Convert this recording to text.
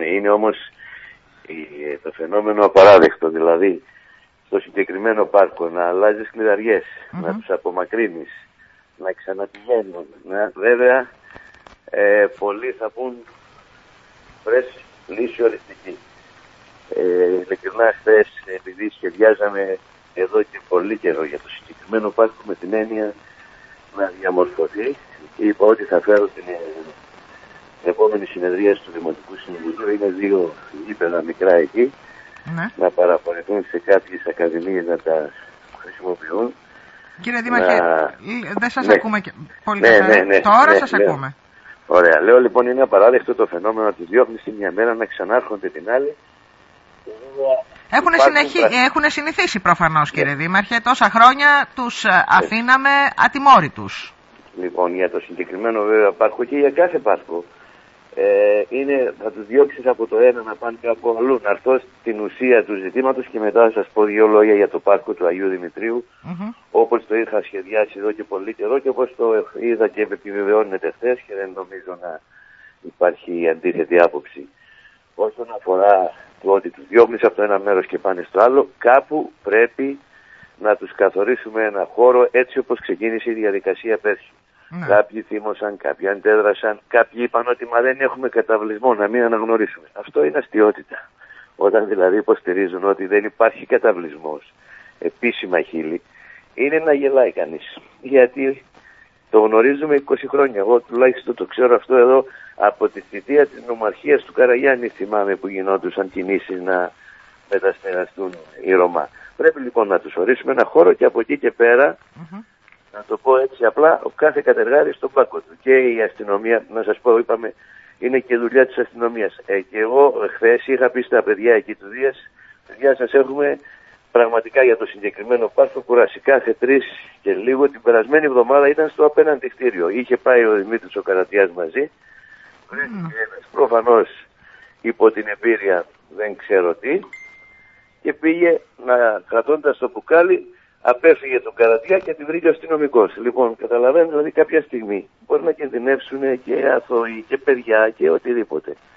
Είναι όμως η- το φαινόμενο απαράδεκτο, δηλαδή στο συγκεκριμένο πάρκο να αλλάζεις να τους απομακρύνεις, να ξαναπηγαίνουν. Να, βέβαια, ε, πολλοί θα πούν πρες λύση οριστική. Ε, ειλικρινά χθες, επειδή σχεδιάζαμε εδώ και πολύ καιρό για το συγκεκριμένο πάρκο με την έννοια να διαμορφωθεί, είπα ότι θα φέρω την ε, επόμενη συνεδρία του Δημοτικού Συμβουλίου. Είναι δύο γήπεδα μικρά εκεί, Ναι. να παραπονηθούν σε κάποιες ακαδημίες να τα χρησιμοποιούν. Κύριε Δήμαρχε, Να- λ- δεν σας Ναι. ακούμε και πολύ Ναι, καλά. ναι, ναι, Τώρα ναι, σας ναι. ακούμε. Ωραία. Λέω λοιπόν είναι απαράδεκτο το φαινόμενο να τους διώχνεις τη μια μέρα να ξανάρχονται την άλλη. Και βέβαια Έχουν, υπάρχουν συνεχί... πρα- έχουν συνηθίσει προφανώς κύριε Δήμαρχε. Τόσα χρόνια τους ε, αφήναμε ατιμόρυτους. Λοιπόν, για το συγκεκριμένο βέβαια πάρκο και για κάθε πάρκο. Ε, είναι, θα τους διώξεις από το ένα να πάνε κάπου αλλού. Να έρθω στην ουσία του ζητήματος και μετά θα σας πω δύο λόγια για το πάρκο του Αγίου Δημητρίου Μμμ. όπως το είχα σχεδιάσει εδώ και πολύ καιρό και όπως το είδα και επιβεβαιώνεται χθες και δεν νομίζω να υπάρχει αντίθετη άποψη. Όσον αφορά το ότι τους διώχνεις από το ένα μέρος και πάνε στο άλλο, κάπου πρέπει να τους καθορίσουμε ένα χώρο έτσι όπως ξεκίνησε η διαδικασία πέρσι. Ναι. Κάποιοι θύμωσαν, κάποιοι αντέδρασαν, κάποιοι είπαν ότι μα δεν έχουμε καταβλισμό να μην αναγνωρίσουμε. Αυτό είναι αστείωτητα. Όταν δηλαδή υποστηρίζουν ότι δεν υπάρχει καταβλισμός, επίσημα χείλη, είναι να γελάει κανείς. Γιατί το γνωρίζουμε 20 χρόνια. Εγώ τουλάχιστον το ξέρω αυτό εδώ από τη θητεία της νομαρχίας του Καραγιάννη θυμάμαι που γινόντουσαν κινήσεις να μεταστεγαστούν οι Ρωμά. Πρέπει λοιπόν να τους ορίσουμε ένα χώρο και από εκεί και πέρα Μμμ. Να το πω έτσι απλά, ο κάθε κατεργάρι στον πάκο του. Και η αστυνομία, να σας πω, είπαμε, είναι και δουλειά της αστυνομίας. Ε, και εγώ χθες είχα πει στα παιδιά εκεί του Δίας, παιδιά σας έχουμε πραγματικά για το συγκεκριμένο πάρκο κουράσει. Κάθε τρεις και λίγο την περασμένη εβδομάδα ήταν στο απέναντι κτίριο. Είχε πάει ο Δημήτρης ο Καρατιάς μαζί. Βρέθηκε ένας προφανώς υπό την εμπειρία δεν ξέρω τι και πήγε να κρατώντας το μπουκάλι, απέφυγε τον καρατιά και την βρήκε ο αστυνομικός. Λοιπόν, καταλαβαίνετε δηλαδή κάποια στιγμή μπορεί να κινδυνεύσουν και αθώοι και παιδιά και οτιδήποτε.